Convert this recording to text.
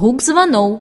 гук званоў